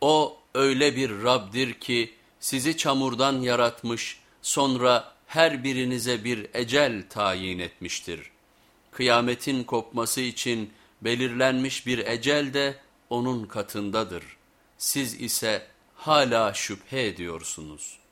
O öyle bir Rab'dir ki sizi çamurdan yaratmış sonra her birinize bir ecel tayin etmiştir. Kıyametin kopması için belirlenmiş bir ecel de onun katındadır. Siz ise hala şüphe ediyorsunuz.''